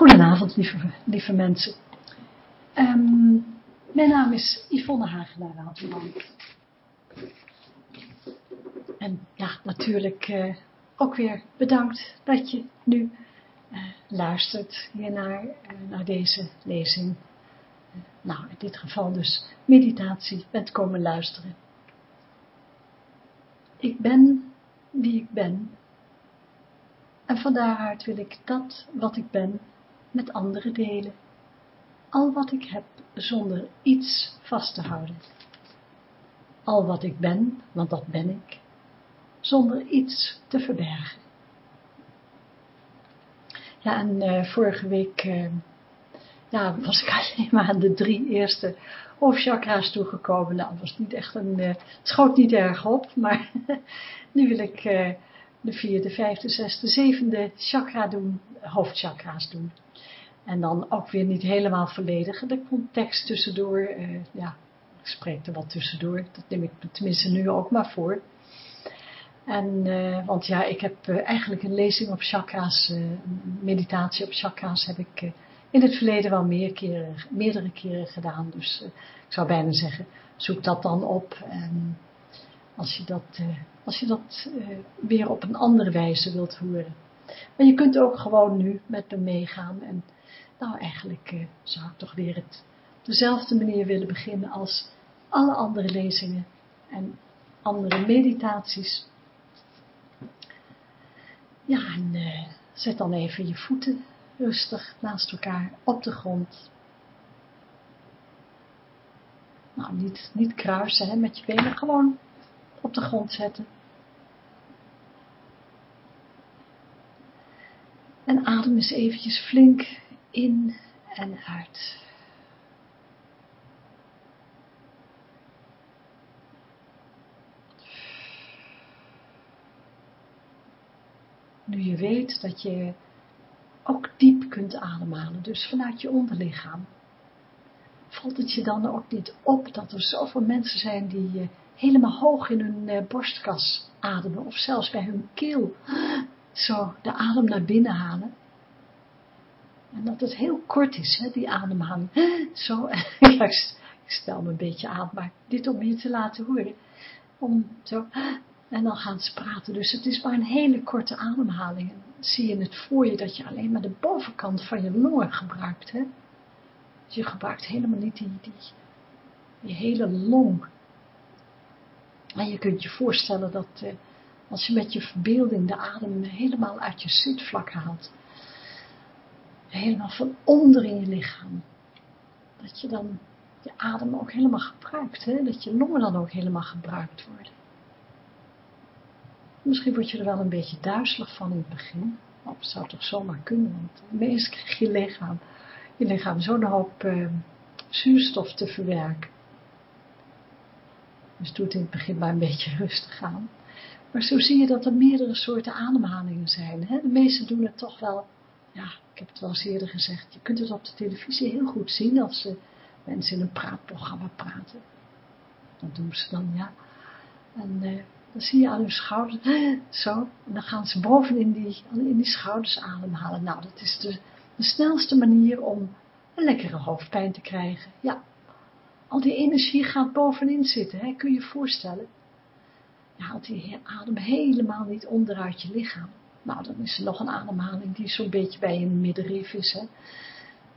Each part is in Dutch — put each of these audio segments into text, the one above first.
Goedenavond, lieve, lieve mensen. Ehm, mijn naam is Yvonne Hagenaar Rateland. En ja, natuurlijk uh, ook weer bedankt dat je nu uh, luistert hier naar, uh, naar deze lezing. nou, in dit geval dus meditatie bent komen luisteren. Ik ben wie ik ben. En van daaruit wil ik dat wat ik ben met anderen delen. Al wat ik heb zonder iets vast te houden. Al wat ik ben, want dat ben ik, zonder iets te verbergen. Ja, en uh, vorige week uh, ja, was ik alleen maar aan de drie eerste hoofdchakra's toegekomen. Nou, was niet echt een, uh, schoot niet erg op, maar nu wil ik de vierde, vijfde, zesde, zevende chakra doen, hoofdchakra's doen. En dan ook weer niet helemaal volledig. Komt tekst tussendoor. Uh, ja, ik spreek er wat tussendoor. Dat neem ik tenminste nu ook maar voor. En, uh, want ja, ik heb uh, eigenlijk een lezing op chakra's, een meditatie op chakra's heb ik in het verleden wel meer keren, meerdere keren gedaan. Dus ik zou bijna zeggen, zoek dat dan op. En als je dat, als je dat weer op een andere wijze wilt horen. Maar je kunt ook gewoon nu met me meegaan en nou, eigenlijk uh, zou ik toch weer het op dezelfde manier willen beginnen als alle andere lezingen en andere meditaties. Ja, en uh, zet dan even je voeten rustig naast elkaar op de grond. Nou, niet, niet kruisen hè, met je benen, gewoon op de grond zetten. En adem eens eventjes flink in en uit. Nu je weet dat je ook diep kunt ademhalen, dus vanuit je onderlichaam, valt het je dan ook niet op dat er zoveel mensen zijn die helemaal hoog in hun eh, borstkas ademen, of zelfs bij hun keel zo de adem naar binnen halen. En dat het heel kort is, hè, die ademhaling. Zo, ik stel me een beetje aan, maar dit om je te laten horen. Om zo, en dan gaan ze praten. Dus het is maar een hele korte ademhaling. En zie je het voor je dat je alleen maar de bovenkant van je longen gebruikt. Hè? Dus je gebruikt helemaal niet die, die, die hele long. En je kunt je voorstellen dat eh, als je met je verbeelding de adem helemaal uit je zitvlak haalt helemaal van onder in je lichaam. Dat je dan je adem ook helemaal gebruikt, hè? dat je longen dan ook helemaal gebruikt worden. Misschien word je er wel een beetje duizelig van in het begin. Of het zou toch zomaar kunnen, want meestal krijg je lichaam, je lichaam zo'n hoop uh, zuurstof te verwerken. Dus doe het in het begin maar een beetje rustig aan. Maar zo zie je dat er meerdere soorten ademhalingen zijn. Hè? De meesten doen het toch wel ja, ik heb het wel eens eerder gezegd, je kunt het op de televisie heel goed zien als ze mensen in een praatprogramma praten. Dat doen ze dan, ja. En uh, dan zie je aan hun schouders, zo, en dan gaan ze bovenin die, in die schouders ademhalen. Nou, dat is de, de snelste manier om een lekkere hoofdpijn te krijgen. Ja, al die energie gaat bovenin zitten, hè, kun je je voorstellen. Je haalt die adem helemaal niet onderuit je lichaam. Nou, dan is er nog een ademhaling die zo'n beetje bij een middenrif is. Hè.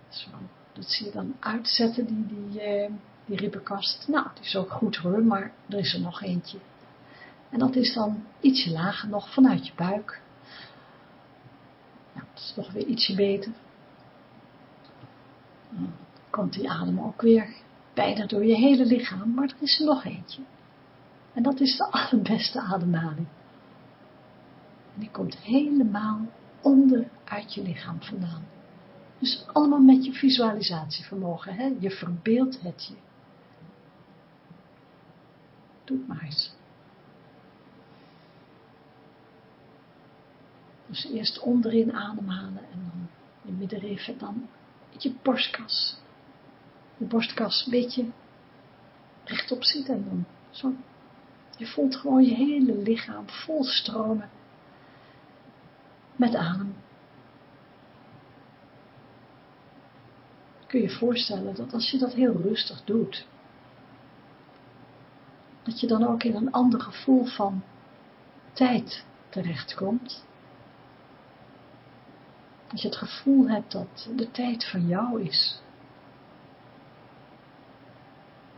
Zo, dat zie je dan uitzetten, die, die, eh, die ribbenkast. Nou, die is ook goed hoor, maar er is er nog eentje. En dat is dan ietsje lager nog vanuit je buik. Nou, dat is nog weer ietsje beter. Dan komt die adem ook weer bijna door je hele lichaam, maar er is er nog eentje. En dat is de allerbeste ademhaling. En die komt helemaal onder uit je lichaam vandaan. Dus allemaal met je visualisatievermogen, hè? je verbeeldt het je. Doe het maar eens. Dus eerst onderin ademhalen en dan je middenrif en dan je borstkas. De borstkas een beetje rechtop zitten en dan zo. Je voelt gewoon je hele lichaam vol stromen met adem. kun je voorstellen dat als je dat heel rustig doet, dat je dan ook in een ander gevoel van tijd terechtkomt. Dat je het gevoel hebt dat de tijd van jou is.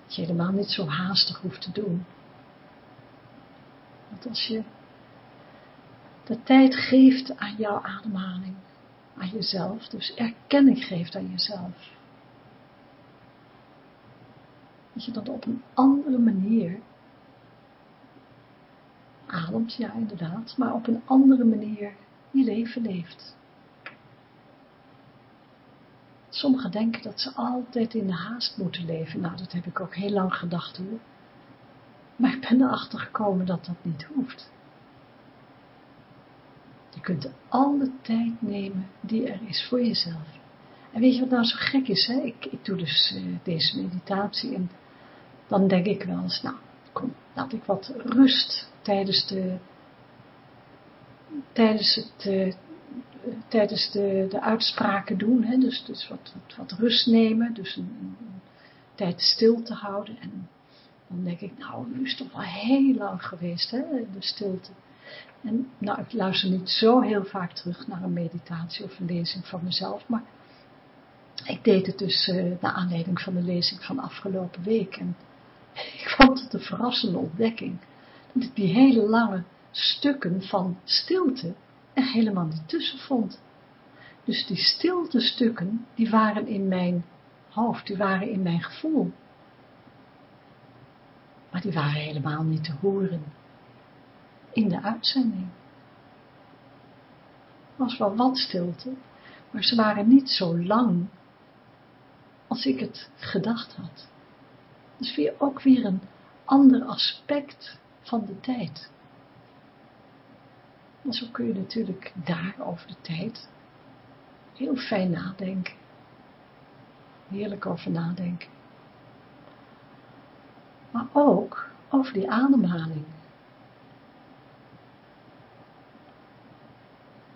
Dat je helemaal niet zo haastig hoeft te doen. Want als je de tijd geeft aan jouw ademhaling, aan jezelf, dus erkenning geeft aan jezelf, dat je dan op een andere manier ademt, ja inderdaad, maar op een andere manier je leven leeft. Sommigen denken dat ze altijd in de haast moeten leven. Nou, dat heb ik ook heel lang gedacht hoor. Maar ik ben erachter gekomen dat dat niet hoeft. Je kunt alle tijd nemen die er is voor jezelf. En weet je wat nou zo gek is? Hè? Ik, ik doe dus uh, deze meditatie en dan denk ik wel eens, nou, kom, laat ik wat rust tijdens de, tijdens het, uh, tijdens de, de uitspraken doen, hè? dus, dus wat, wat, rust nemen, dus een, een, een tijd stil te houden en dan denk ik, nou, nu is het toch wel heel lang geweest, hè, de stilte. En nou, ik luister niet zo heel vaak terug naar een meditatie of een lezing van mezelf, maar ik deed het dus uh, naar aanleiding van de lezing van afgelopen week. En ik vond het een verrassende ontdekking, dat ik die hele lange stukken van stilte er helemaal niet tussen vond. Dus die stilte stukken, die waren in mijn hoofd, die waren in mijn gevoel maar die waren helemaal niet te horen in de uitzending. Er was wel wat stilte, maar ze waren niet zo lang als ik het gedacht had. Dus weer ook weer een ander aspect van de tijd. En zo kun je natuurlijk daar over de tijd heel fijn nadenken. Heerlijk over nadenken maar ook over die ademhaling.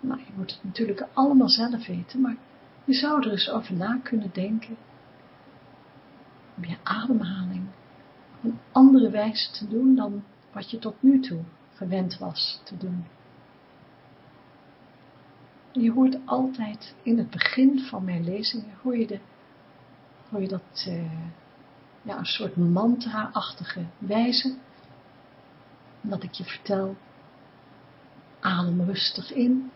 Nou, je moet het natuurlijk allemaal zelf weten, maar je zou er eens over na kunnen denken om je ademhaling op een andere wijze te doen dan wat je tot nu toe gewend was te doen. Je hoort altijd in het begin van mijn lezingen, hoor je, de, hoor je dat, uh, ja, een soort mantra-achtige wijze. Dat ik je vertel, adem rustig in.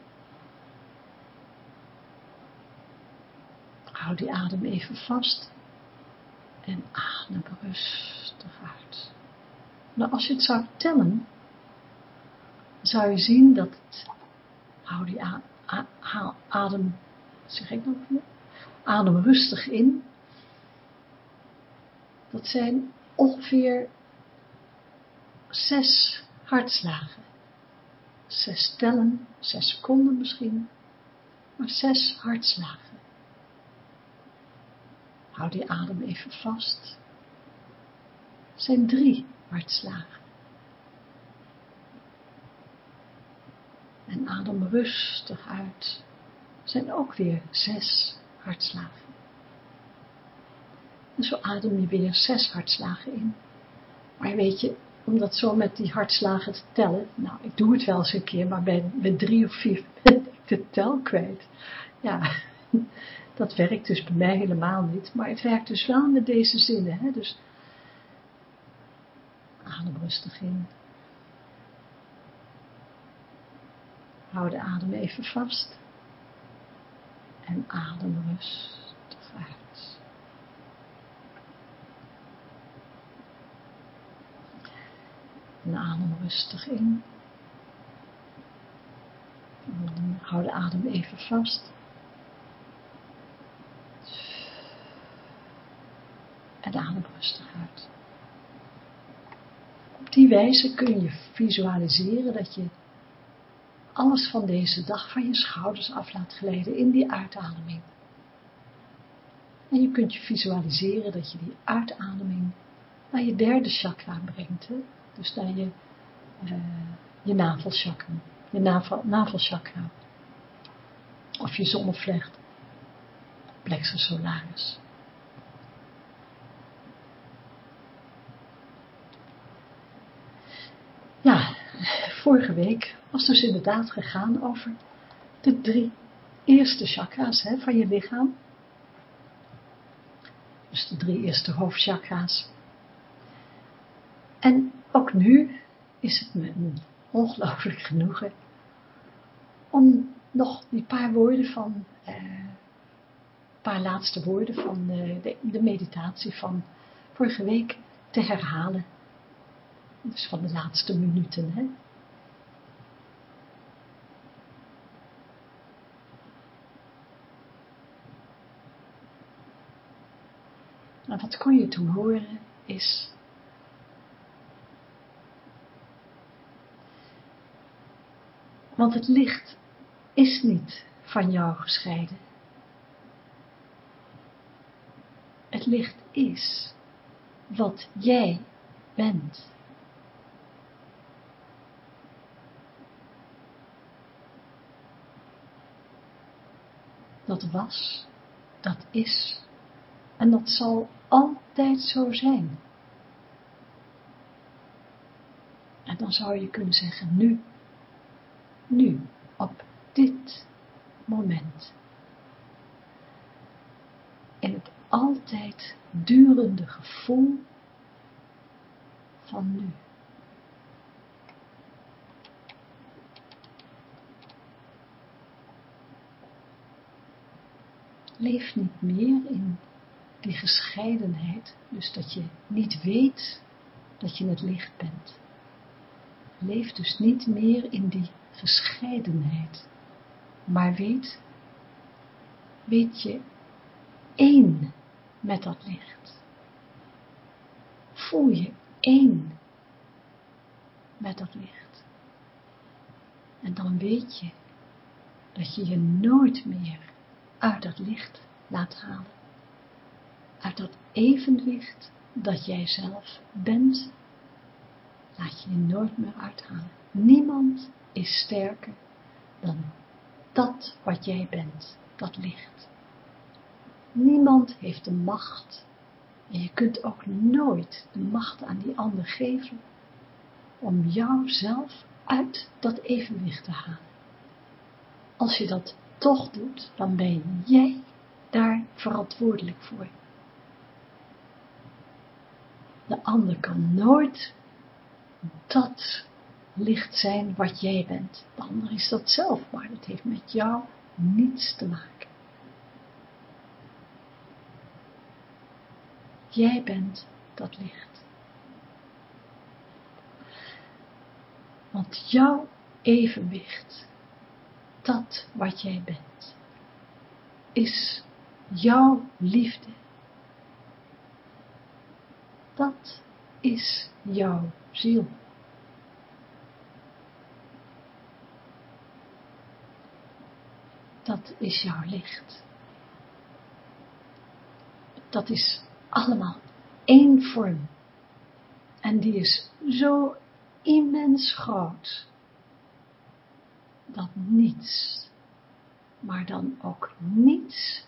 Hou die adem even vast. En adem rustig uit. Nou, als je het zou tellen, zou je zien dat het, hou die adem, zeg ik nog weer, adem rustig in dat zijn ongeveer zes hartslagen. Zes tellen, zes seconden misschien, maar zes hartslagen. Hou die adem even vast. Het zijn drie hartslagen. En adem rustig uit. zijn ook weer zes hartslagen. En zo adem je weer zes hartslagen in. Maar weet je, om dat zo met die hartslagen te tellen, nou, ik doe het wel eens een keer, maar bij, met drie of vier ben ik de tel kwijt. Ja, dat werkt dus bij mij helemaal niet, maar het werkt dus wel met deze zinnen, hè, dus adem rustig in. Hou de adem even vast en adem rustig uit. En adem rustig in. hou de adem even vast. Rustig uit. Op die wijze kun je visualiseren dat je alles van deze dag van je schouders af laat glijden in die uitademing. En je kunt je visualiseren dat je die uitademing naar je derde chakra brengt. Dus naar je, uh, je navelchakra, navel, navelchakra. Of je zonnevlecht, plexus solaris. Vorige week was dus inderdaad gegaan over de drie eerste chakra's hè, van je lichaam. Dus de drie eerste hoofdchakra's. En ook nu is het me een ongelooflijk genoegen om nog die paar woorden van, eh, paar laatste woorden van eh, de, de meditatie van vorige week te herhalen. Dus van de laatste minuten, hè. Wat kon je toen horen is want het licht is niet van jou gescheiden. Het licht is wat jij bent. Dat was, dat is en dat zal altijd zo zijn. En dan zou je kunnen zeggen, nu, nu, op dit moment. In het altijd durende gevoel van nu. Leef niet meer in die gescheidenheid, dus dat je niet weet dat je het licht bent. Leef dus niet meer in die gescheidenheid, maar weet, weet je één met dat licht. Voel je één met dat licht. En dan weet je dat je je nooit meer uit dat licht laat halen uit dat evenwicht dat jij zelf bent, laat je je nooit meer uithalen. Niemand is sterker dan dat wat jij bent, dat licht. Niemand heeft de macht en je kunt ook nooit de macht aan die ander geven om jouzelf uit dat evenwicht te halen. Als je dat toch doet, dan ben jij daar verantwoordelijk voor. De ander kan nooit dat licht zijn wat jij bent. De ander is dat zelf, maar dat heeft met jou niets te maken. Jij bent dat licht. Want jouw evenwicht, dat wat jij bent, is jouw liefde dat is jouw ziel. Dat is jouw licht. Dat is allemaal één vorm. En die is zo immens groot, dat niets, maar dan ook niets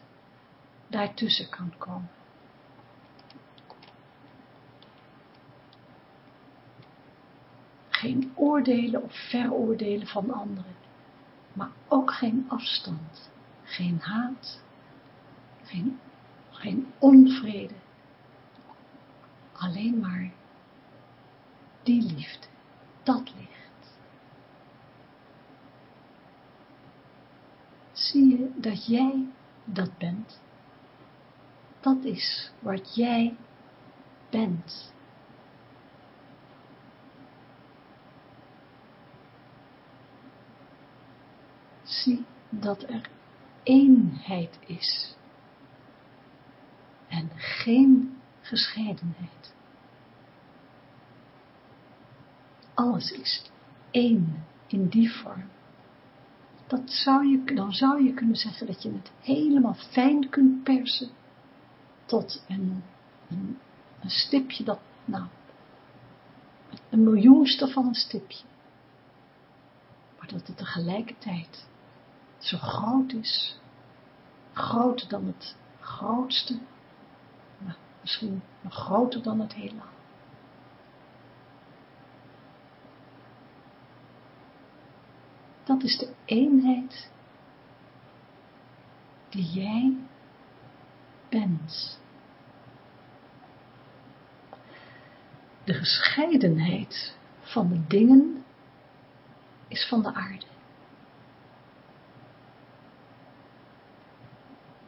daartussen kan komen. Geen oordelen of veroordelen van anderen, maar ook geen afstand, geen haat, geen, geen onvrede, alleen maar die liefde, dat licht. Zie je dat jij dat bent? Dat is wat jij bent. Dat er eenheid is en geen gescheidenheid. Alles is één in die vorm. Dat zou je, dan zou je kunnen zeggen dat je het helemaal fijn kunt persen tot een, een, een stipje dat, nou, een miljoenste van een stipje. Maar dat het tegelijkertijd zo groot is, groter dan het grootste, maar misschien nog groter dan het heelal. Dat is de eenheid die jij bent. De gescheidenheid van de dingen is van de aarde.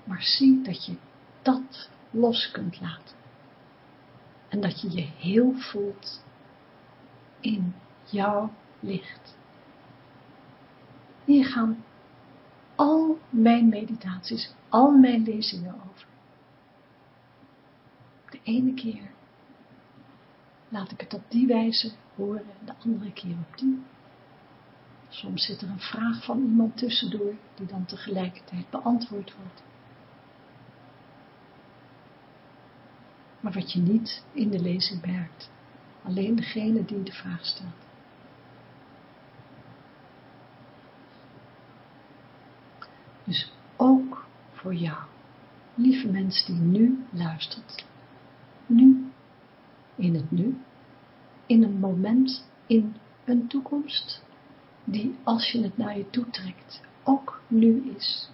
Maar zie dat je dat los kunt laten. En dat je je heel voelt in jouw licht. Hier gaan al mijn meditaties, al mijn lezingen over. De ene keer laat ik het op die wijze horen, de andere keer op die. Soms zit er een vraag van iemand tussendoor, die dan tegelijkertijd beantwoord wordt. Maar wat je niet in de lezing merkt, alleen degene die de vraag stelt. Dus ook voor jou, lieve mens die nu luistert, nu, in het nu, in een moment, in een toekomst, die als je het naar je toe trekt, ook nu is.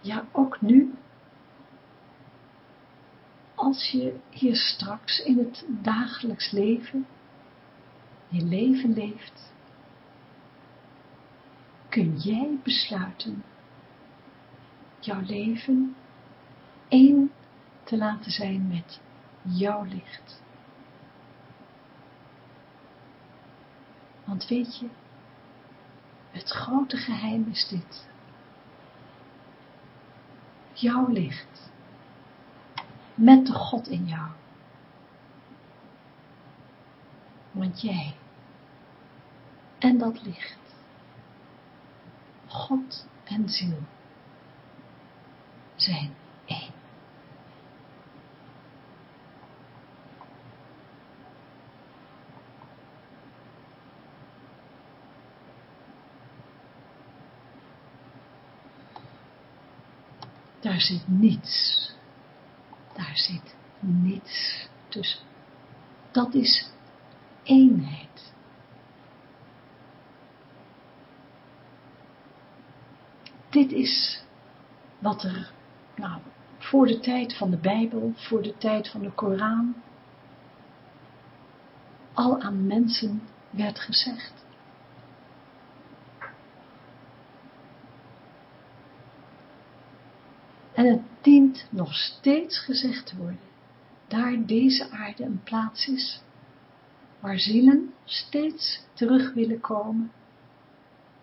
Ja, ook nu, als je hier straks in het dagelijks leven, je leven leeft, kun jij besluiten jouw leven één te laten zijn met jouw licht. Want weet je, het grote geheim is dit. Jouw licht. Met de God in jou. Want jij en dat licht. God en ziel zijn één. Daar zit niets. Daar zit niets tussen. Dat is eenheid. Dit is wat er, nou, voor de tijd van de Bijbel, voor de tijd van de Koran, al aan mensen werd gezegd. En het dient nog steeds gezegd worden, daar deze aarde een plaats is, waar zielen steeds terug willen komen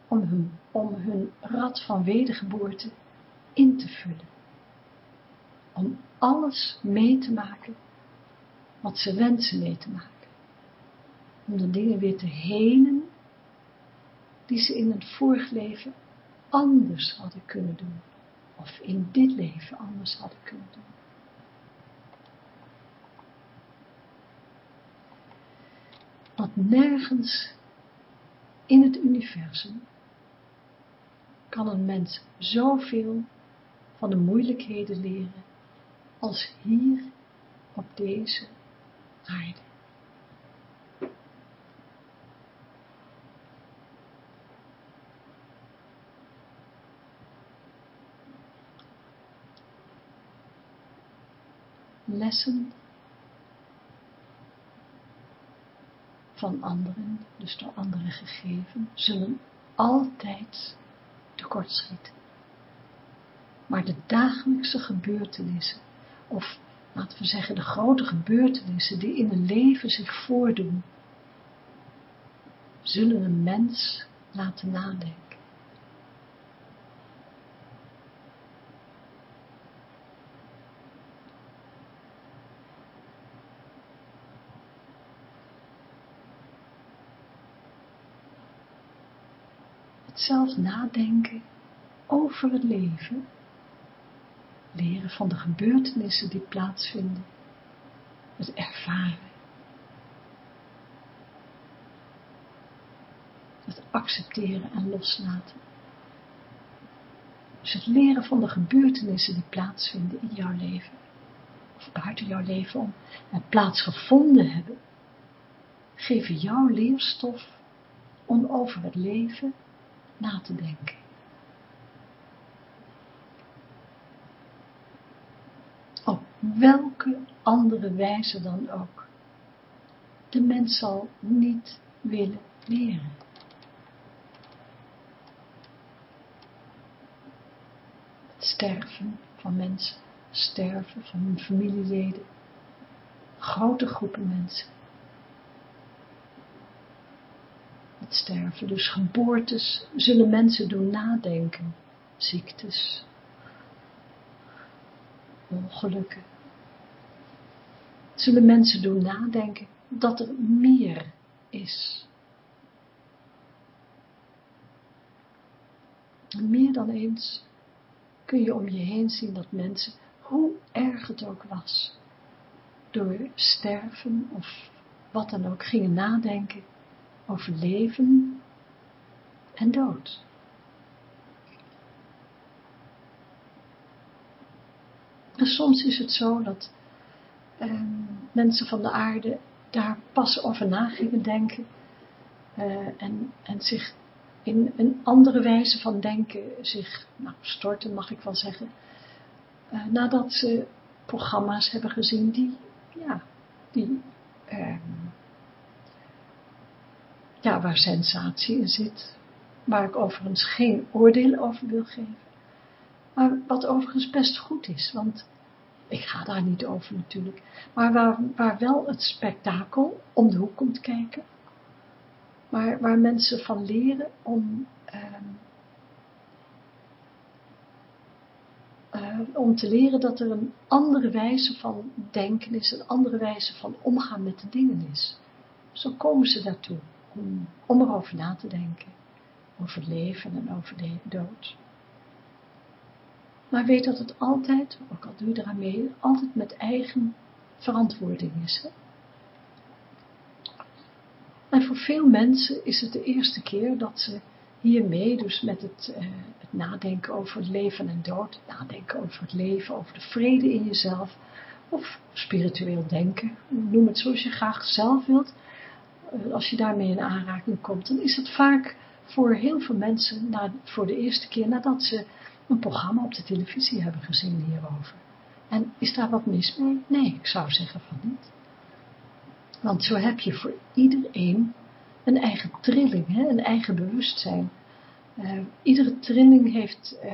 om hun, om hun rad van wedergeboorte in te vullen. Om alles mee te maken wat ze wensen mee te maken. Om de dingen weer te helen die ze in het vorig leven anders hadden kunnen doen of in dit leven anders hadden kunnen doen. Want nergens in het universum kan een mens zoveel van de moeilijkheden leren als hier op deze aarde. Lessen van anderen, dus door anderen gegeven, zullen altijd tekortschieten. Maar de dagelijkse gebeurtenissen, of laten we zeggen de grote gebeurtenissen die in een leven zich voordoen, zullen een mens laten nadenken. Zelf nadenken over het leven, leren van de gebeurtenissen die plaatsvinden, het ervaren, het accepteren en loslaten. Dus het leren van de gebeurtenissen die plaatsvinden in jouw leven, of buiten jouw leven om, en plaatsgevonden hebben, geven jouw leerstof om over het leven na te denken. Op welke andere wijze dan ook. De mens zal niet willen leren. Het sterven van mensen, sterven van hun familieleden, grote groepen mensen. Sterven, dus geboortes, zullen mensen doen nadenken, ziektes, ongelukken. Zullen mensen doen nadenken dat er meer is. meer dan eens kun je om je heen zien dat mensen, hoe erg het ook was, door sterven of wat dan ook, gingen nadenken over leven en dood. En soms is het zo dat eh, mensen van de aarde daar pas over na gingen denken uh, en, en zich in een andere wijze van denken zich nou, storten, mag ik wel zeggen, uh, nadat ze programma's hebben gezien die, ja, die, uh, ja, waar sensatie in zit, waar ik overigens geen oordeel over wil geven, maar wat overigens best goed is, want ik ga daar niet over natuurlijk, maar waar, waar wel het spektakel om de hoek komt kijken, maar waar mensen van leren om, uh, uh, om te leren dat er een andere wijze van denken is, een andere wijze van omgaan met de dingen is. Zo komen ze daartoe, om, erover na te denken, over leven en over de dood. Maar weet dat het altijd, ook al doe je eraan mee, altijd met eigen verantwoording is. Hè? En voor veel mensen is het de eerste keer dat ze hiermee, dus met het, uh, het nadenken over het leven en dood, nadenken over het leven, over de vrede in jezelf, of spiritueel denken, noem het zoals je graag zelf wilt, als je daarmee in aanraking komt, dan is het vaak voor heel veel mensen na, voor de eerste keer nadat ze een programma op de televisie hebben gezien hierover. En is daar wat mis mee? Nee, ik zou zeggen van niet. Want zo heb je voor iedereen een eigen trilling, hè? een eigen bewustzijn. Uh, iedere trilling heeft, uh,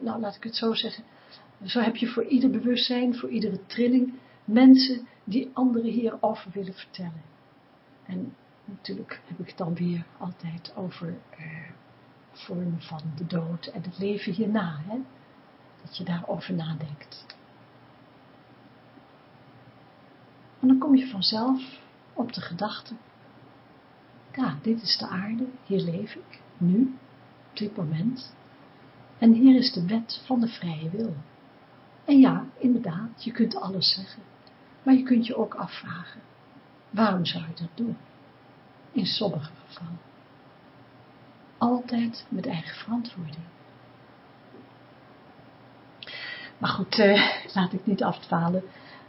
nou laat ik het zo zeggen, zo heb je voor ieder bewustzijn, voor iedere trilling, mensen die anderen hierover willen vertellen. En natuurlijk heb ik het dan weer altijd over uh, vormen van de dood en het leven hierna, hè? dat je daarover nadenkt. En dan kom je vanzelf op de gedachte, ja, dit is de aarde, hier leef ik, nu, op dit moment. En hier is de wet van de vrije wil. En ja, inderdaad, je kunt alles zeggen, maar je kunt je ook afvragen, waarom zou je dat doen? In sommige gevallen. Altijd met eigen verantwoording. Maar goed, eh, laat ik niet afdwalen.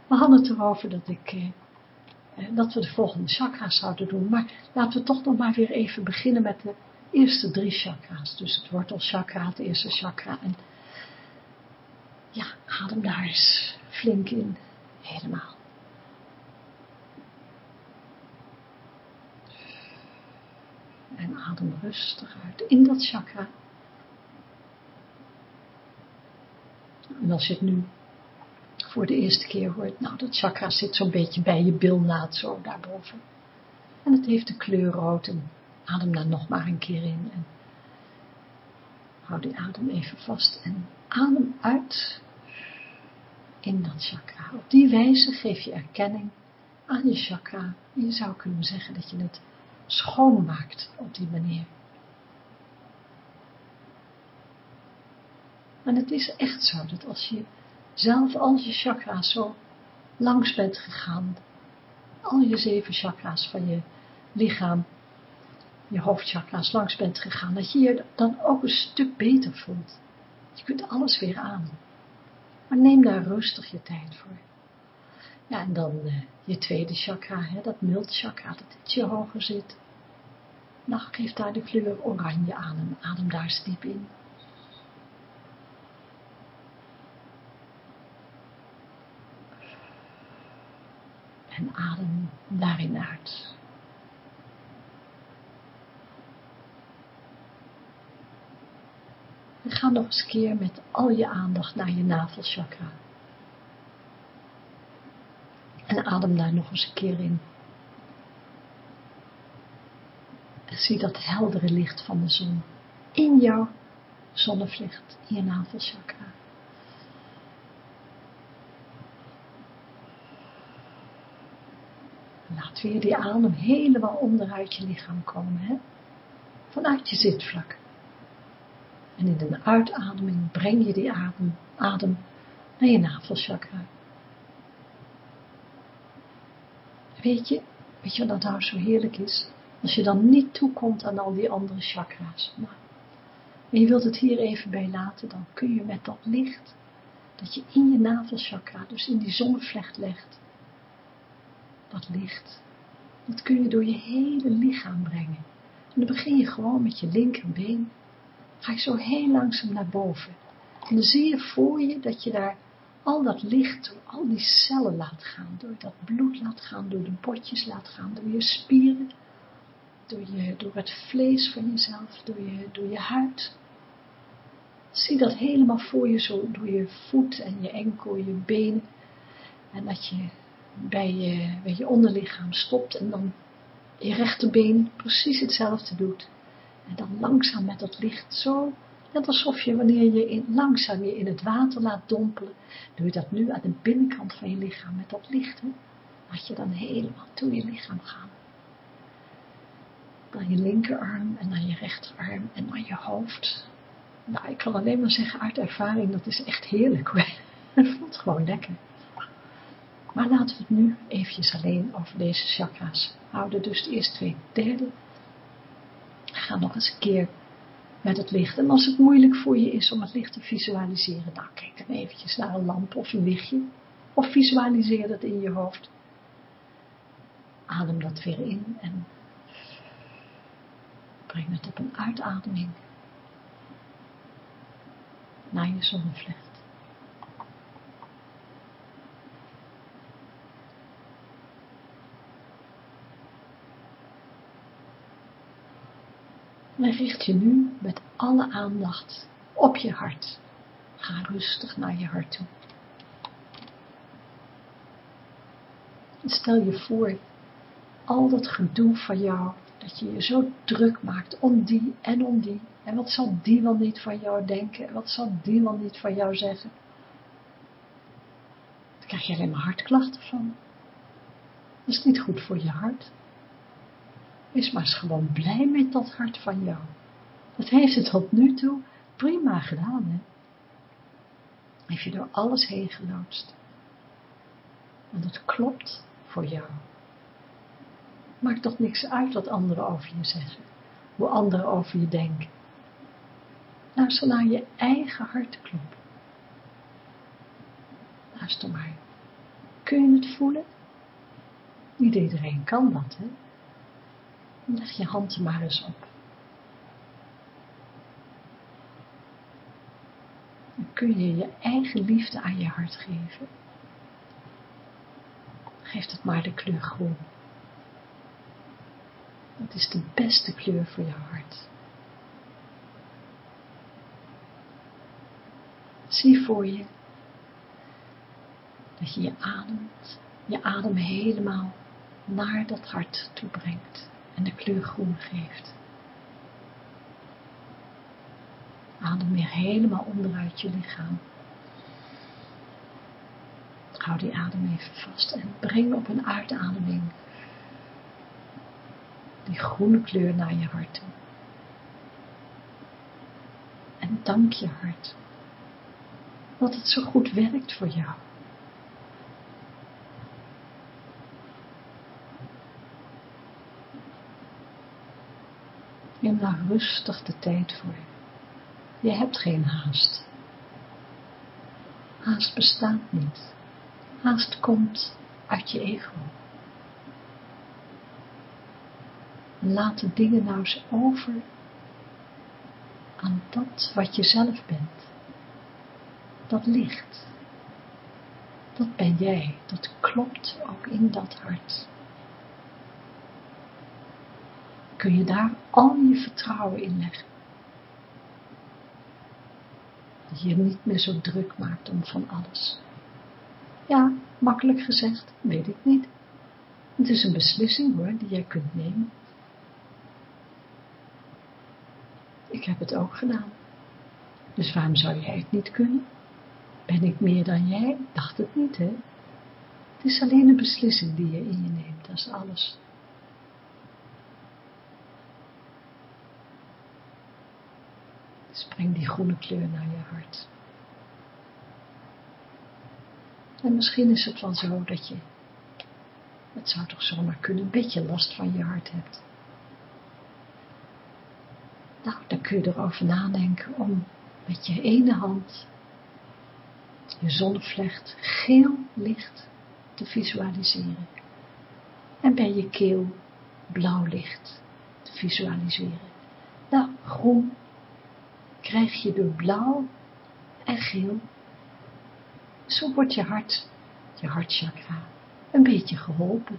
We hadden het erover dat ik eh, dat we de volgende chakra's zouden doen. Maar laten we toch nog maar weer even beginnen met de eerste drie chakra's. Dus het wortelchakra, het eerste chakra. En ja, adem daar eens flink in. Helemaal. En adem rustig uit in dat chakra. En als je het nu voor de eerste keer hoort, nou dat chakra zit zo'n beetje bij je bilnaad, zo daarboven. En het heeft de kleur rood en adem daar nog maar een keer in en hou die adem even vast en adem uit in dat chakra. Op die wijze geef je erkenning aan je chakra. Je zou kunnen zeggen dat je het schoonmaakt op die manier. En het is echt zo dat als je zelf al je chakra's zo langs bent gegaan, al je zeven chakra's van je lichaam, je hoofdchakra's langs bent gegaan, dat je je dan ook een stuk beter voelt. Je kunt alles weer aan. Maar neem daar rustig je tijd voor. Ja, en dan uh, je tweede chakra, hè, dat chakra, dat ietsje hoger zit. Nou, geef daar de kleur oranje aan adem daar eens diep in. En adem daarin uit. En ga nog eens keer met al je aandacht naar je navelchakra. En adem daar nog eens een keer in. En zie dat heldere licht van de zon in jouw zonnevlecht, in je navelchakra. Laat weer die adem helemaal onderuit je lichaam komen, hè? vanuit je zitvlak. En in een uitademing breng je die adem, adem naar je navelchakra. Weet je, weet je wat nou zo heerlijk is? Als je dan niet toekomt aan al die andere chakra's. Nou, en je wilt het hier even bij laten, dan kun je met dat licht, dat je in je navelchakra, dus in die zonnevlecht legt, dat licht, dat kun je door je hele lichaam brengen. En dan begin je gewoon met je linkerbeen, ga je zo heel langzaam naar boven. En dan zie je voor je dat je daar al dat licht door al die cellen laat gaan, door dat bloed laat gaan, door de botjes laat gaan, door je spieren, door, je, door het vlees van jezelf, door je, door je huid. Zie dat helemaal voor je, zo door je voet en je enkel, je been. En dat je bij je, bij je onderlichaam stopt en dan je rechterbeen precies hetzelfde doet. En dan langzaam met dat licht zo Net alsof je wanneer je in, langzaam je in het water laat dompelen, doe je dat nu aan de binnenkant van je lichaam met dat licht. Laat je dan helemaal door je lichaam gaan. Naar je linkerarm en naar je rechterarm en naar je hoofd. Nou, ik kan alleen maar zeggen uit ervaring, dat is echt heerlijk hoor. Het voelt gewoon lekker. Maar laten we het nu eventjes alleen over deze chakra's houden. Dus de eerste twee derde. Ga nog eens een keer met het licht. En als het moeilijk voor je is om het licht te visualiseren, nou kijk dan eventjes naar een lamp of een lichtje. Of visualiseer dat in je hoofd. Adem dat weer in en breng het op een uitademing naar je zonnevlecht. En richt je nu met alle aandacht op je hart. Ga rustig naar je hart toe. Stel je voor, al dat gedoe van jou, dat je je zo druk maakt om die en om die. En wat zal die wel niet van jou denken? En wat zal die wel niet van jou zeggen? Dan krijg je alleen maar hartklachten van. Dat is niet goed voor je hart. Wees maar eens gewoon blij met dat hart van jou. Dat heeft het tot nu toe prima gedaan, hè. Heeft je door alles heen geloodst. En dat klopt voor jou. Maakt toch niks uit wat anderen over je zeggen. Hoe anderen over je denken. Luister naar je eigen hart kloppen. Luister maar. Kun je het voelen? Niet iedereen kan dat, hè. Leg je hand er maar eens op. Dan kun je je eigen liefde aan je hart geven. Geef het maar de kleur groen. Dat is de beste kleur voor jouw hart. Zie voor je dat je je ademt, je adem helemaal naar dat hart toe brengt en de kleur groen geeft. Adem weer helemaal onderuit je lichaam. Hou die adem even vast en breng op een uitademing die groene kleur naar je hart toe. En dank je hart dat het zo goed werkt voor jou. Neem daar rustig de tijd voor. Je hebt geen haast. Haast bestaat niet. Haast komt uit je ego. Laat de dingen nou eens over aan dat wat je zelf bent. Dat licht. Dat ben jij. Dat klopt ook in dat hart. Kun je daar al je vertrouwen in leggen. Dat je je niet meer zo druk maakt om van alles. Ja, makkelijk gezegd, weet ik niet. Het is een beslissing hoor, die jij kunt nemen. Ik heb het ook gedaan. Dus waarom zou jij het niet kunnen? Ben ik meer dan jij? Dacht het niet, hè? Het is alleen een beslissing die je in je neemt, dat is alles. Spring die groene kleur naar je hart. En misschien is het wel zo dat je, het zou toch zomaar kunnen, een beetje last van je hart hebt. Nou, dan kun je erover nadenken om met je ene hand je zonnevlecht geel licht te visualiseren. En bij je keel blauw licht te visualiseren. Nou, groen krijg je door blauw en geel. Zo wordt je hart, je hartchakra, een beetje geholpen.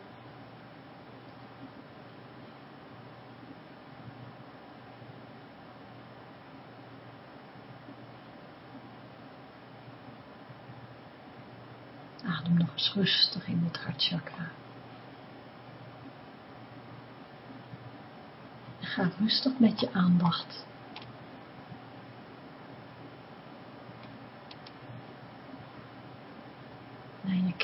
Adem nog eens rustig in het hartchakra. Ga rustig met je aandacht naar je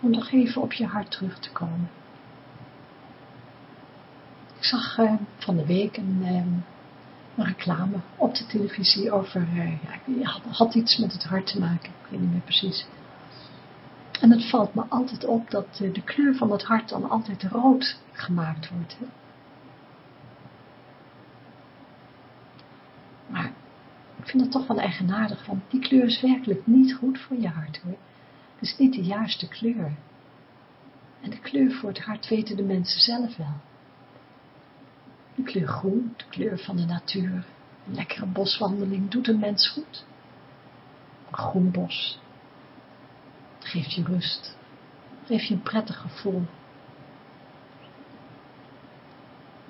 Om nog even op je hart terug te komen zag uh, van de week een, uh, een, reclame op de televisie over, uh, ja, had, had, iets met het hart te maken, ik weet niet meer precies. En het valt me altijd op dat de kleur van het hart dan altijd rood gemaakt wordt. Maar ik vind het toch wel eigenaardig, want die kleur is werkelijk niet goed voor je hart hoor. Het is niet de juiste kleur. En de kleur voor het hart weten de mensen zelf wel. De kleur groen, de kleur van de natuur. Een lekkere boswandeling doet een mens goed. Een groen bos. Geeft je rust. Geeft je een prettig gevoel.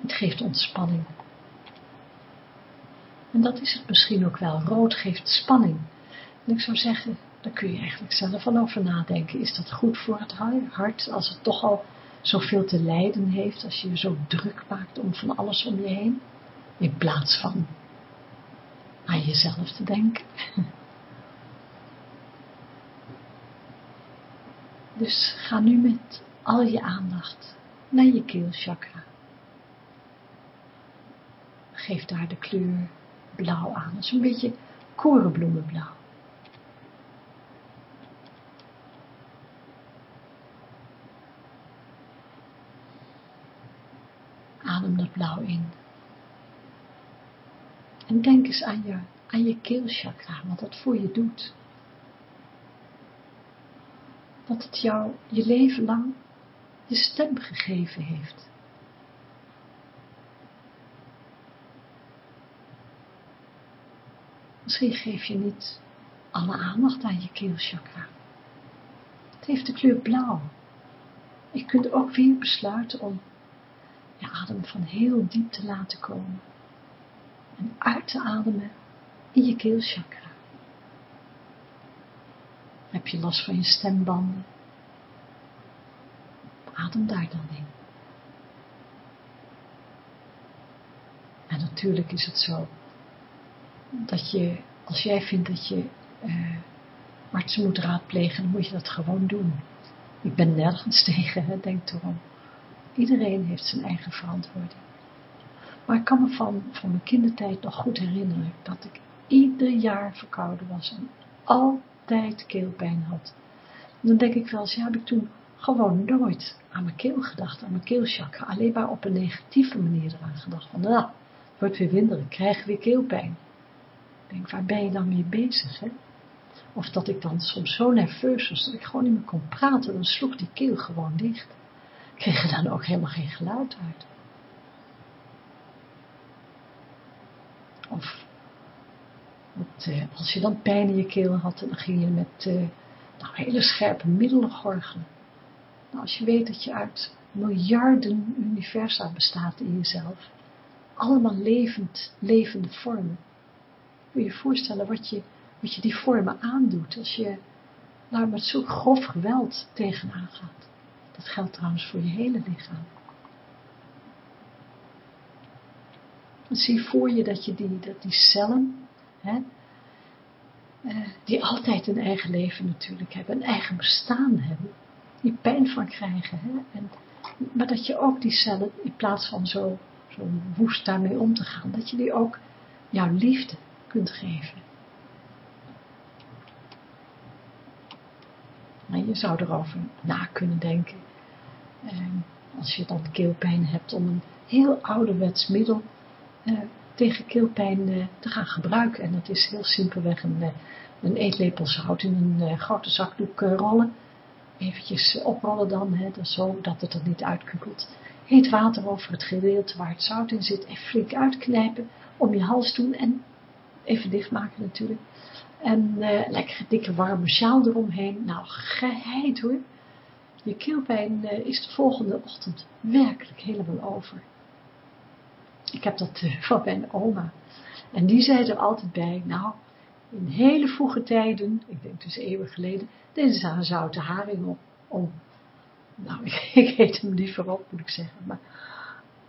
Het geeft ontspanning. En dat is het misschien ook wel. Rood geeft spanning. En ik zou zeggen, daar kun je eigenlijk zelf van over nadenken. Is dat goed voor het hart, als het toch al zoveel te lijden heeft, als je je zo druk maakt om van alles om je heen, in plaats van aan jezelf te denken. Dus ga nu met al je aandacht naar je keelchakra. Geef daar de kleur blauw aan, dat is een beetje korenbloemenblauw. adem dat blauw in. En denk eens aan je, aan je keelchakra, wat dat voor je doet. Dat het jou je leven lang je stem gegeven heeft. Misschien geef je niet alle aandacht aan je keelchakra. Het heeft de kleur blauw. Je kunt ook weer besluiten om je adem van heel diep te laten komen. En uit te ademen in je keelchakra. Heb je last van je stembanden? Adem daar dan in. En natuurlijk is het zo dat je, als jij vindt dat je uh, artsen moet raadplegen, dan moet je dat gewoon doen. Ik ben nergens tegen, denk erom. Iedereen heeft zijn eigen verantwoording. Maar ik kan me van, van mijn kindertijd nog goed herinneren dat ik ieder jaar verkouden was en altijd keelpijn had. Dan denk ik wel eens, ja, heb ik toen gewoon nooit aan mijn keel gedacht, aan mijn keelchakra, alleen maar op een negatieve manier eraan gedacht. Van, nou, wordt weer winderig, krijg weer keelpijn. Denk, waar ben je dan mee bezig, hè? Of dat ik dan soms zo nerveus was, dat ik gewoon niet meer kon praten, dan sloeg die keel gewoon dicht. Ik kreeg er dan ook helemaal geen geluid uit. Of eh, als je dan pijn in je keel had, dan ging je met uh, nou, hele scherpe middelen gorgelen. Nou, als je weet dat je uit miljarden universa bestaat in jezelf, allemaal levend, levende vormen. Je voorstellen wat je, wat je die vormen aandoet als je daar met zo'n grof geweld tegenaan gaat. Dat geldt trouwens voor je hele lichaam. Dan zie voor je dat je die, dat die cellen, hè, eh, die altijd een eigen leven natuurlijk hebben, een eigen bestaan hebben, die pijn van krijgen. Hè, en, maar dat je ook die cellen, in plaats van zo, zo woest daarmee om te gaan, dat je die ook jouw liefde kunt geven. Maar je zou erover na kunnen denken, eh, als je dan keelpijn hebt, om een heel ouderwets middel eh, tegen keelpijn eh, te gaan gebruiken. En dat is heel simpelweg een, eh, een eetlepel zout in een grote zakdoek rollen. Eventjes oprollen dan, hè, zo dat het er niet uitkukelt. Heet water over het gedeelte waar het zout in zit. Even flink uitknijpen, om je hals doen en even dichtmaken natuurlijk. En uh, lekker dikke warme sjaal eromheen. Nou, geheid hoor. Je keelpijn uh, is de volgende ochtend werkelijk helemaal over. Ik heb dat uh, van mijn oma. En die zei er altijd bij, nou, in hele vroege tijden, ik denk dus eeuwen geleden, deden ze een zoute haring. Om. Nou, ik, ik eet hem liever op, moet ik zeggen. Maar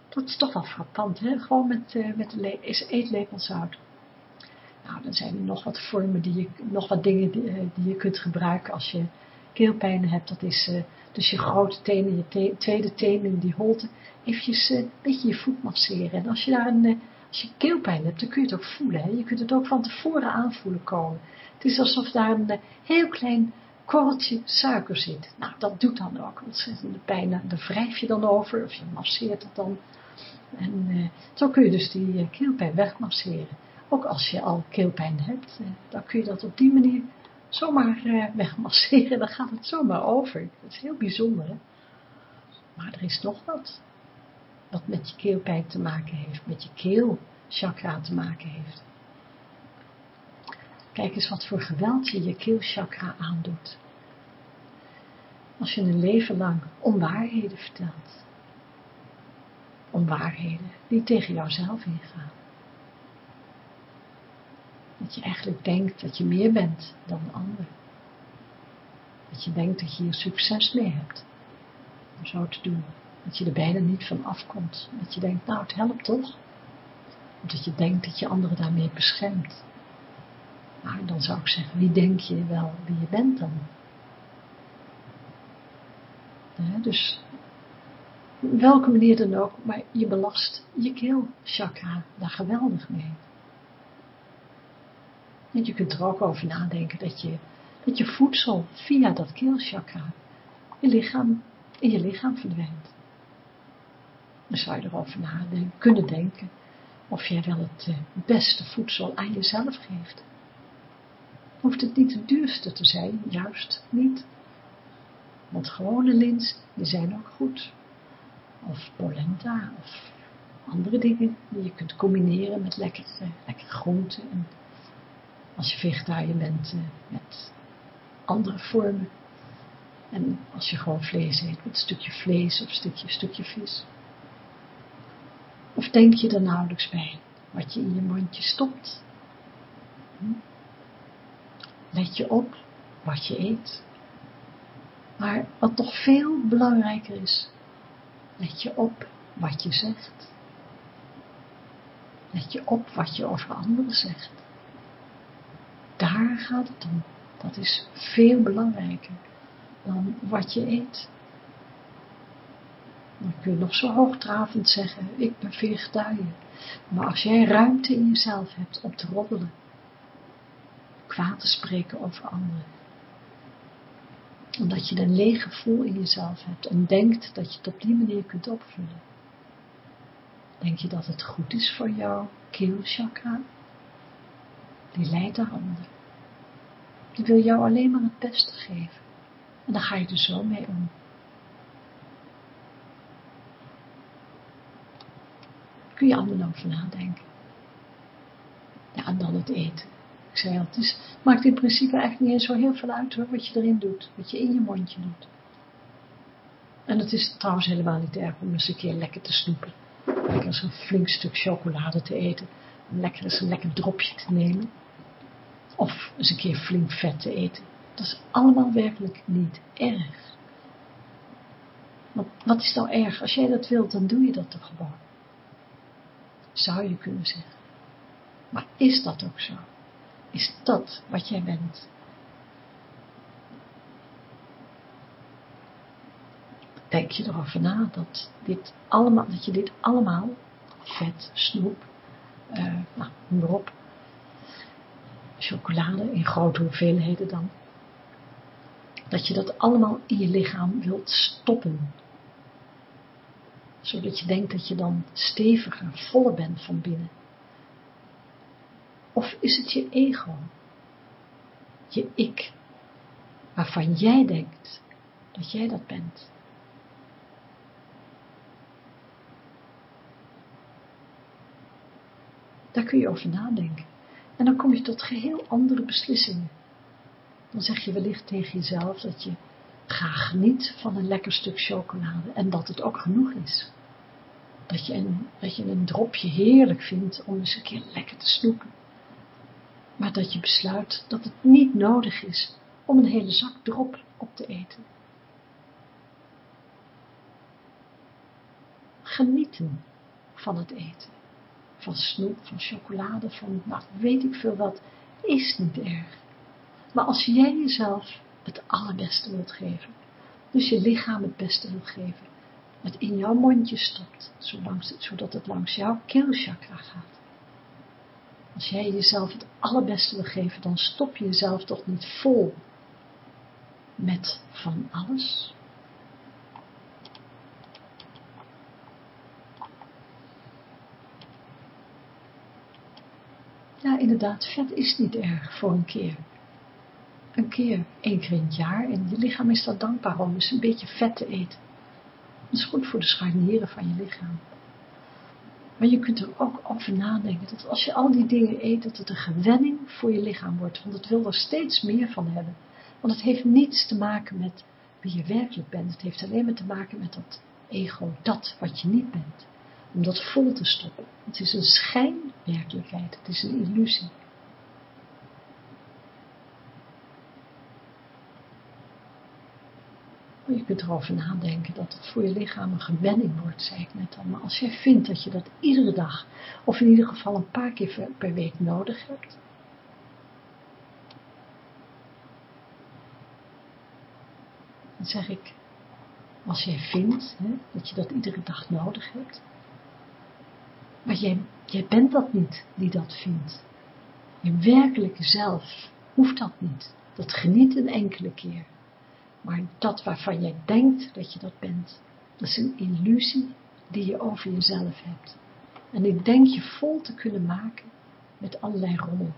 dat is toch wel frappant, hè? Gewoon met, met een eetlepel zout. Nou, dan zijn er nog wat vormen, die je, nog wat dingen die, uh, die je kunt gebruiken als je keelpijn hebt. Dat is uh, dus je grote tenen, je tweede teen in die holte, eventjes een beetje je voet masseren. En als je daar een, als je keelpijn hebt, dan kun je het ook voelen. Hè? Je kunt het ook van tevoren aanvoelen komen. Het is alsof daar een heel klein korreltje suiker zit. Nou, dat doet dan ook ontzettende pijn. Daar wrijf je dan over, of je masseert het dan. En uh, zo kun je dus die uh, keelpijn wegmasseren. Ook als je al keelpijn hebt, uh, dan kun je dat op die manier zomaar wegmasseren. Dan gaat het zomaar over. Dat is heel bijzonder? Maar er is nog wat. Wat met je keelpijn te maken heeft, met je keelchakra te maken heeft. Kijk eens wat voor geweld je je keelchakra aandoet. Als je een leven lang onwaarheden vertelt. Onwaarheden die tegen jouzelf ingaan. Dat je eigenlijk denkt dat je meer bent dan een ander. Dat je denkt dat je hier succes mee hebt. Om zo te doen. Dat je er bijna niet van afkomt. Dat je denkt, nou het helpt toch. Dat je denkt dat je anderen daarmee beschermt. Nou, dan zou ik zeggen, wie denk je wel wie je bent dan? Dus op welke manier dan ook, maar je belast je keelchakra daar geweldig mee. Je kunt er ook over nadenken dat je, dat je voedsel via dat keelchakra je lichaam, in je lichaam verdwijnt. Dan zou je erover nadenken, kunnen denken of jij wel het eh, beste voedsel aan jezelf geeft hoeft het niet het duurste te zijn, juist niet. Want gewone lins, die zijn ook goed. Of polenta, of andere dingen die je kunt combineren met lekker, uh, lekker groenten. En als je vegetariër bent, uh, met andere vormen. En als je gewoon vlees eet, met een stukje vlees of een stukje, stukje vis. Of denk je er nauwelijks bij, wat je in je mondje stopt? Let je op wat je eet. Maar wat nog veel belangrijker is, let je op wat je zegt. Let je op wat je over anderen zegt. Daar gaat het om. Dat is veel belangrijker dan wat je eet. Dan kun je nog zo hoogdravend zeggen, ik ben vegetariër. Maar als jij ruimte in jezelf hebt om te roddelen, kwaad te spreken over anderen. Omdat je een leeg gevoel in jezelf hebt en denkt dat je het op die manier kunt opvullen. Denk je dat het goed is voor jouw keelchakra? Die leidt daaronder. Die wil jou alleen maar het beste geven. En dan ga je er zo mee om. Kun je allemaal over nadenken. Ja, en dan het eten. Ik zei al, het maakt in principe eigenlijk niet eens zo heel veel uit hoor, wat je erin doet. Wat je in je mondje doet. En het is trouwens helemaal niet erg om eens een keer lekker te snoepen. Lekker een flink stuk chocolade te eten. Lekker eens een lekker dropje te nemen. Of eens een keer flink vet te eten. Dat is allemaal werkelijk niet erg. Want wat is nou erg? Als jij dat wilt, dan doe je dat toch gewoon. Zou je kunnen zeggen. Maar is dat ook zo? Is dat wat jij bent? Denk je erover na dat, dit allemaal, dat je dit allemaal, vet, snoep, uh, nou, noem maar op, chocolade in grote hoeveelheden dan, dat je dat allemaal in je lichaam wilt stoppen. Zodat je denkt dat je dan steviger, voller bent van binnen. Of is het je ego, je ik, waarvan jij denkt dat jij dat bent? Daar kun je over nadenken. En dan kom je tot geheel andere beslissingen. Dan zeg je wellicht tegen jezelf dat je graag geniet van een lekker stuk chocolade en dat het ook genoeg is. Dat je een, dat je een dropje heerlijk vindt om eens een keer lekker te snoepen. Maar dat je besluit dat het niet nodig is om een hele zak drop op te eten. Genieten van het eten van snoep, van chocolade, van nou, weet ik veel wat, is niet erg. Maar als jij jezelf het allerbeste wilt geven, dus je lichaam het beste wilt geven, het in jouw mondje stopt, zodat het langs jouw keelchakra gaat. Als jij jezelf het allerbeste wil geven, dan stop je jezelf toch niet vol met van alles, Inderdaad, vet is niet erg voor een keer. Een keer, één keer in het jaar, en je lichaam is daar dankbaar om, dus een beetje vet te eten. Dat is goed voor de scharnieren van je lichaam. Maar je kunt er ook over nadenken, dat als je al die dingen eet, dat het een gewenning voor je lichaam wordt, want het wil er steeds meer van hebben. Want het heeft niets te maken met wie je werkelijk bent, het heeft alleen maar te maken met dat ego, dat wat je niet bent om dat vol te stoppen. Het is een schijnwerkelijkheid, het is een illusie. Je kunt erover nadenken dat het voor je lichaam een gewenning wordt, zei ik net al. Maar als jij vindt dat je dat iedere dag, of in ieder geval een paar keer per week nodig hebt, dan zeg ik, als jij vindt hè, dat je dat iedere dag nodig hebt, maar jij, jij bent dat niet die dat vindt. Je werkelijke zelf hoeft dat niet. Dat geniet een enkele keer. Maar dat waarvan jij denkt dat je dat bent, dat is een illusie die je over jezelf hebt. En die denk je vol te kunnen maken met allerlei rommel.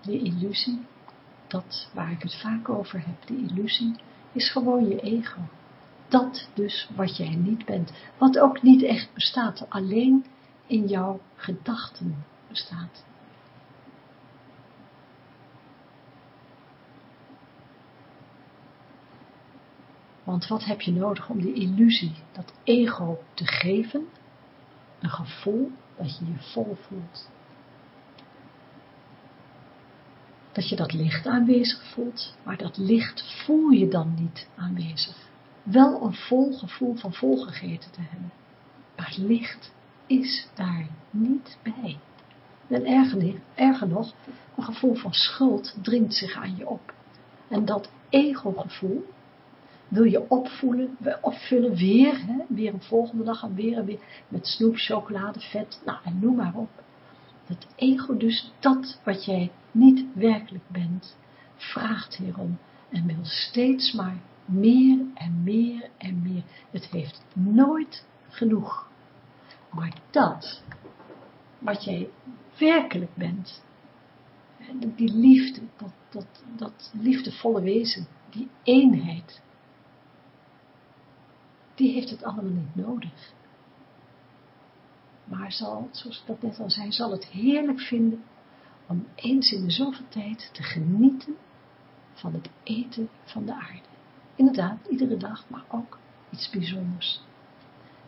Die illusie, dat waar ik het vaak over heb, die illusie, is gewoon je ego. Dat dus wat jij niet bent, wat ook niet echt bestaat, alleen in jouw gedachten bestaat. Want wat heb je nodig om die illusie, dat ego te geven? Een gevoel dat je je vol voelt. Dat je dat licht aanwezig voelt, maar dat licht voel je dan niet aanwezig. Wel een vol gevoel van volgegeten te hebben, maar licht is daar niet bij. En erger, erger nog, een gevoel van schuld dringt zich aan je op. En dat ego-gevoel wil je opvoelen, opvullen weer, hè, weer een volgende dag en weer en weer met snoep, chocolade, vet, nou en noem maar op. Dat ego dus, dat wat jij niet werkelijk bent, vraagt hierom en wil steeds maar meer en meer en meer. Het heeft nooit genoeg. Maar dat, wat jij werkelijk bent, die liefde, dat, dat, dat liefdevolle wezen, die eenheid, die heeft het allemaal niet nodig. Maar zal, zoals ik dat net al zei, zal het heerlijk vinden om eens in de zoveel tijd te genieten van het eten van de aarde. Inderdaad, iedere dag, maar ook iets bijzonders.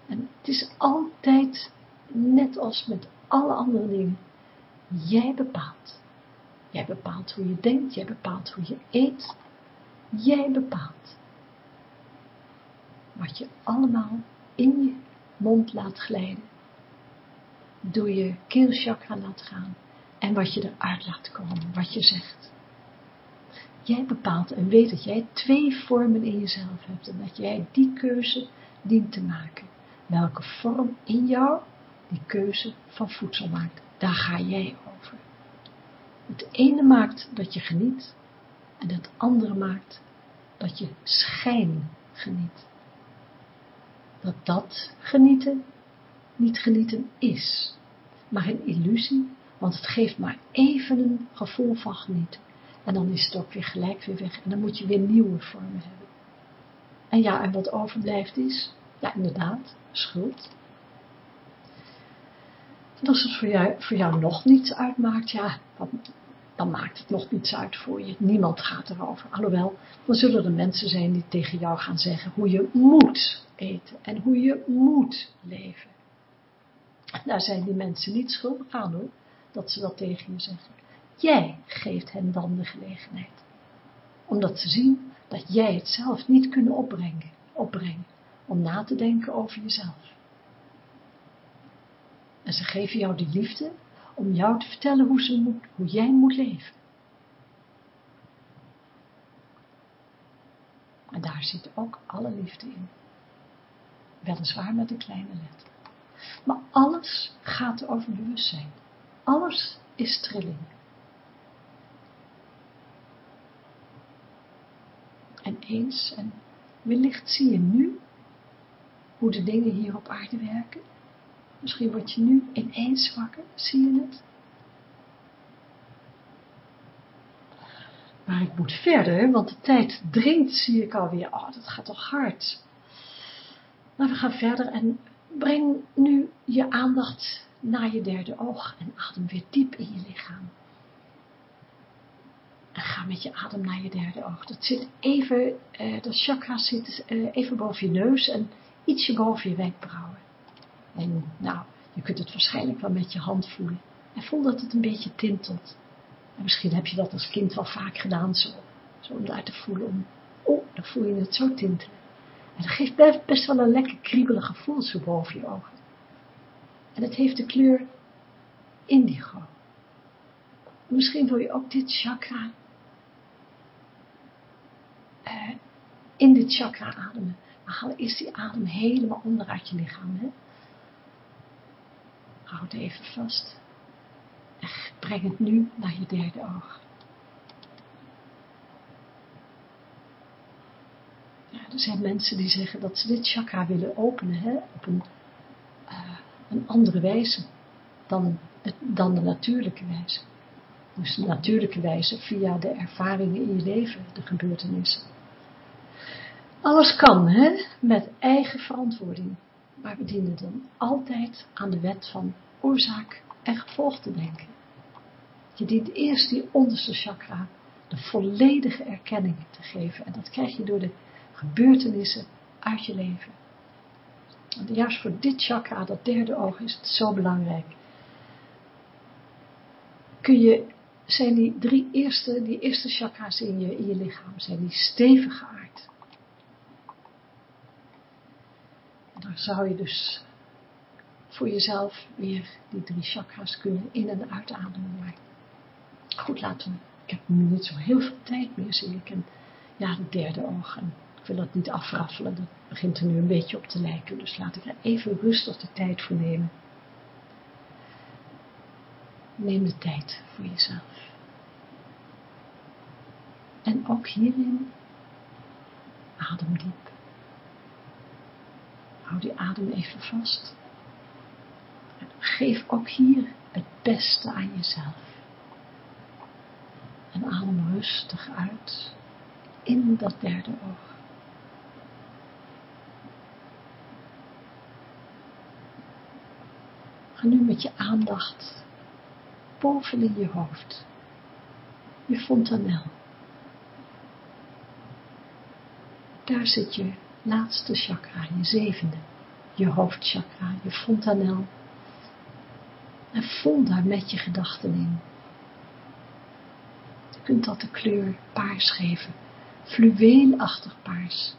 En het is altijd, net als met alle andere dingen, jij bepaalt. Jij bepaalt hoe je denkt, jij bepaalt hoe je eet. Jij bepaalt. Wat je allemaal in je mond laat glijden. Door je keelchakra laat gaan. En wat je eruit laat komen, wat je zegt. Jij bepaalt en weet dat jij twee vormen in jezelf hebt. En dat jij die keuze dient te maken. Welke vorm in jou die keuze van voedsel maakt. Daar ga jij over. Het ene maakt dat je geniet en het andere maakt dat je schijn geniet. Dat dat genieten niet genieten is, maar een illusie, want het geeft maar even een gevoel van genieten. En dan is het ook weer gelijk weer weg en dan moet je weer nieuwe vormen hebben. En ja, en wat overblijft is, ja inderdaad, schuld. En als het voor jou, voor jou nog niets uitmaakt, ja, dan, dan maakt het nog niets uit voor je. Niemand gaat erover. Alhoewel, dan zullen er mensen zijn die tegen jou gaan zeggen hoe je moet eten en hoe je moet leven. Daar zijn die mensen niet schuldig aan hoor, dat ze dat tegen je zeggen. Jij geeft hen dan de gelegenheid. Omdat ze zien dat jij het zelf niet kunnen opbrengen, opbrengen om na te denken over jezelf. En ze geven jou die liefde om jou te vertellen hoe, ze moet, hoe jij moet leven. En daar zit ook alle liefde in. Weliswaar met een kleine letter. Maar alles gaat over bewustzijn. Alles is trilling. En eens, en wellicht zie je nu hoe de dingen hier op aarde werken. Misschien word je nu ineens wakker, zie je het? Maar ik moet verder, want de tijd dringt, zie ik alweer. Oh, dat gaat toch hard. Maar we gaan verder en breng nu je aandacht naar je derde oog en adem weer diep in je lichaam. En ga met je adem naar je derde oog. Dat zit even, eh, dat chakra zit eh, even boven je neus en ietsje boven je wenkbrauwen. En nou, je kunt het waarschijnlijk wel met je hand voelen. En voel dat het een beetje tintelt. En misschien heb je dat als kind wel vaak gedaan zo. Zo om daar te voelen. Om, oh, dan voel je het zo tintelen. Dat geeft best wel een lekker kriebelig gevoel zo boven je ogen. En het heeft de kleur indigo. Misschien wil je ook dit chakra uh, in dit chakra ademen. Maar eerst die adem helemaal onderuit je lichaam. Hè? Houd even vast. En breng het nu naar je derde oog. Er zijn mensen die zeggen dat ze dit chakra willen openen hè, op een, uh, een andere wijze dan, dan de natuurlijke wijze. Dus de natuurlijke wijze via de ervaringen in je leven, de gebeurtenissen. Alles kan, hè, met eigen verantwoording. Maar we dienen dan altijd aan de wet van oorzaak en gevolg te denken. Je dient eerst die onderste chakra de volledige erkenning te geven. En dat krijg je door de gebeurtenissen uit je leven. En juist voor dit chakra, dat derde oog, is het zo belangrijk. Kun je, zijn die drie eerste, die eerste chakra's in je, in je lichaam, zijn die stevig geaard. dan zou je dus voor jezelf weer die drie chakras kunnen in- en uitademen. Maar goed, laten we, ik heb nu niet zo heel veel tijd meer, zie ik. En ja, het derde oog. En ik wil dat niet afraffelen, dat begint er nu een beetje op te lijken. Dus laat ik er even rustig de tijd voor nemen. Neem de tijd voor jezelf. En ook hierin Adem diep. Hou die adem even vast. En geef ook hier het beste aan jezelf. En adem rustig uit in dat derde oog. Ga nu met je aandacht boven in je hoofd, je fontanel. Daar zit je laatste chakra, je zevende, je hoofdchakra, je fontanel. En voel daar met je gedachten in. Je kunt dat de kleur paars geven, fluweelachtig paars.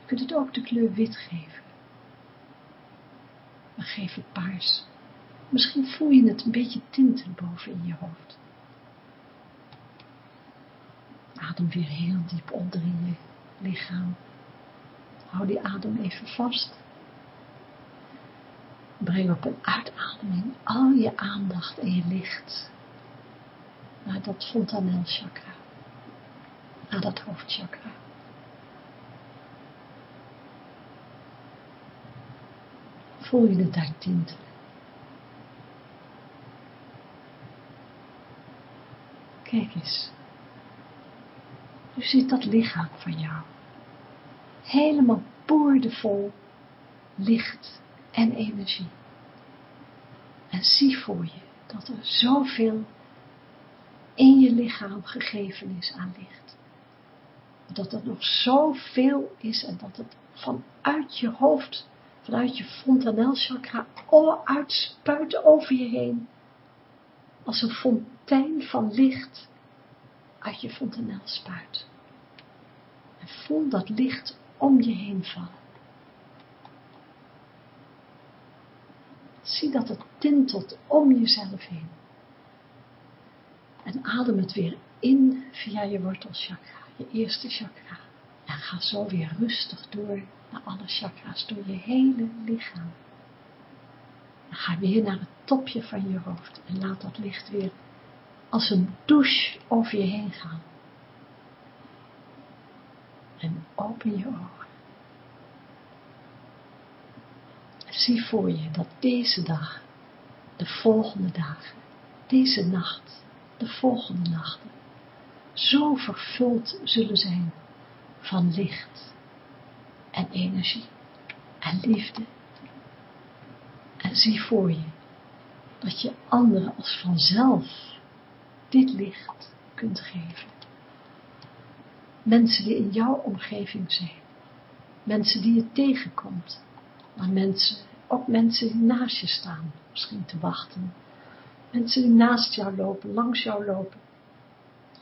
Je kunt het ook de kleur wit geven. Maar geef het paars. Misschien voel je het een beetje tinten boven in je hoofd. Adem weer heel diep onder in je lichaam. Hou die adem even vast. Breng op een uitademing al je aandacht en je licht naar dat fontanel chakra, naar dat hoofdchakra. Voel je het daar tintelen. Kijk eens. Nu zit dat lichaam van jou helemaal boordevol licht en energie. En zie voor je dat er zoveel in je lichaam gegeven is aan licht. Dat er nog zoveel is en dat het vanuit je hoofd, vanuit je fontanelchakra, uitspuit over je heen. Als een fontein van licht uit je fontanel spuit. En voel dat licht om je heen vallen. Zie dat het tintelt om jezelf heen. En adem het weer in via je wortelchakra, je eerste chakra. En ga zo weer rustig door naar alle chakra's, door je hele lichaam. En ga weer naar het topje van je hoofd en laat dat licht weer als een douche over je heen gaan en open je ogen. Zie voor je dat deze dag, de volgende dagen, deze nacht, de volgende nachten, zo vervuld zullen zijn van licht en energie en liefde. En zie voor je dat je anderen als vanzelf dit licht kunt geven. Mensen die in jouw omgeving zijn, mensen die je tegenkomt, maar mensen, ook mensen die naast je staan, misschien te wachten, mensen die naast jou lopen, langs jou lopen,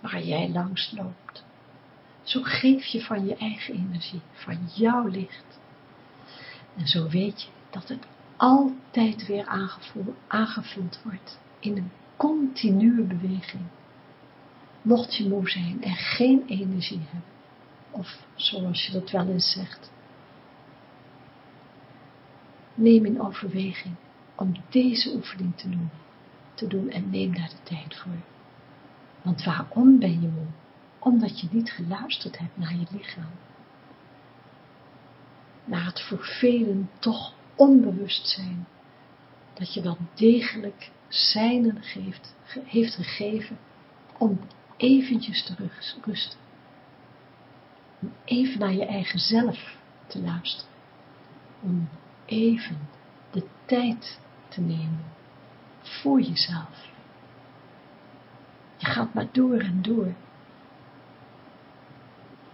waar jij langs loopt. Zo geef je van je eigen energie, van jouw licht. En zo weet je dat het altijd weer aangevuld wordt in een continue beweging mocht je moe zijn en geen energie hebben, of zoals je dat wel eens zegt, neem in overweging om deze oefening te doen, te doen en neem daar de tijd voor. Want waarom ben je moe? Omdat je niet geluisterd hebt naar je lichaam. Naar het voor velen toch onbewust zijn, dat je wel degelijk zijnen geeft, heeft gegeven om eventjes te rusten. Om even naar je eigen zelf te luisteren. Om even de tijd te nemen voor jezelf. Je gaat maar door en door.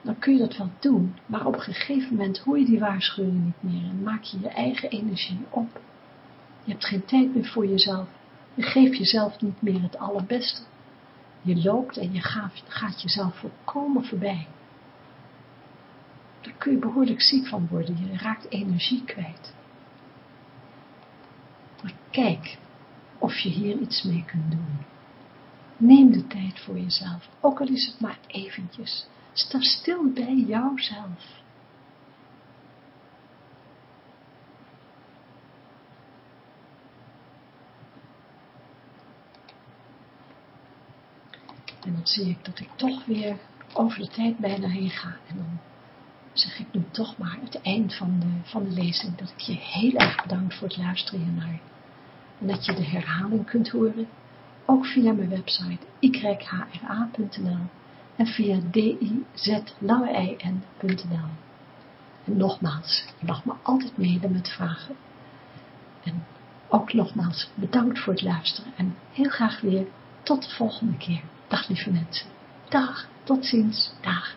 Dan kun je dat wel doen, maar op een gegeven moment hoor je die waarschuwing niet meer en maak je je eigen energie op. Je hebt geen tijd meer voor jezelf. Je geeft jezelf niet meer het allerbeste. Je loopt en je gaat, jezelf volkomen voorbij. Daar kun je behoorlijk ziek van worden. Je raakt energie kwijt. Maar kijk of je hier iets mee kunt doen. Neem de tijd voor jezelf, ook al is het maar eventjes. Sta stil bij jouzelf. En dan zie ik dat ik toch weer over de tijd bijna heen ga. En dan zeg ik nu toch maar het eind van de, van de lezing, dat ik je heel erg bedankt voor het luisteren hiernaar. En dat je de herhaling kunt horen, ook via mijn website yhra.nl en via dizlangein.nl. En nogmaals, je mag me altijd mailen met vragen. En ook nogmaals bedankt voor het luisteren en heel graag weer tot de volgende keer. Dag lieve mensen. Dag, tot ziens, dag.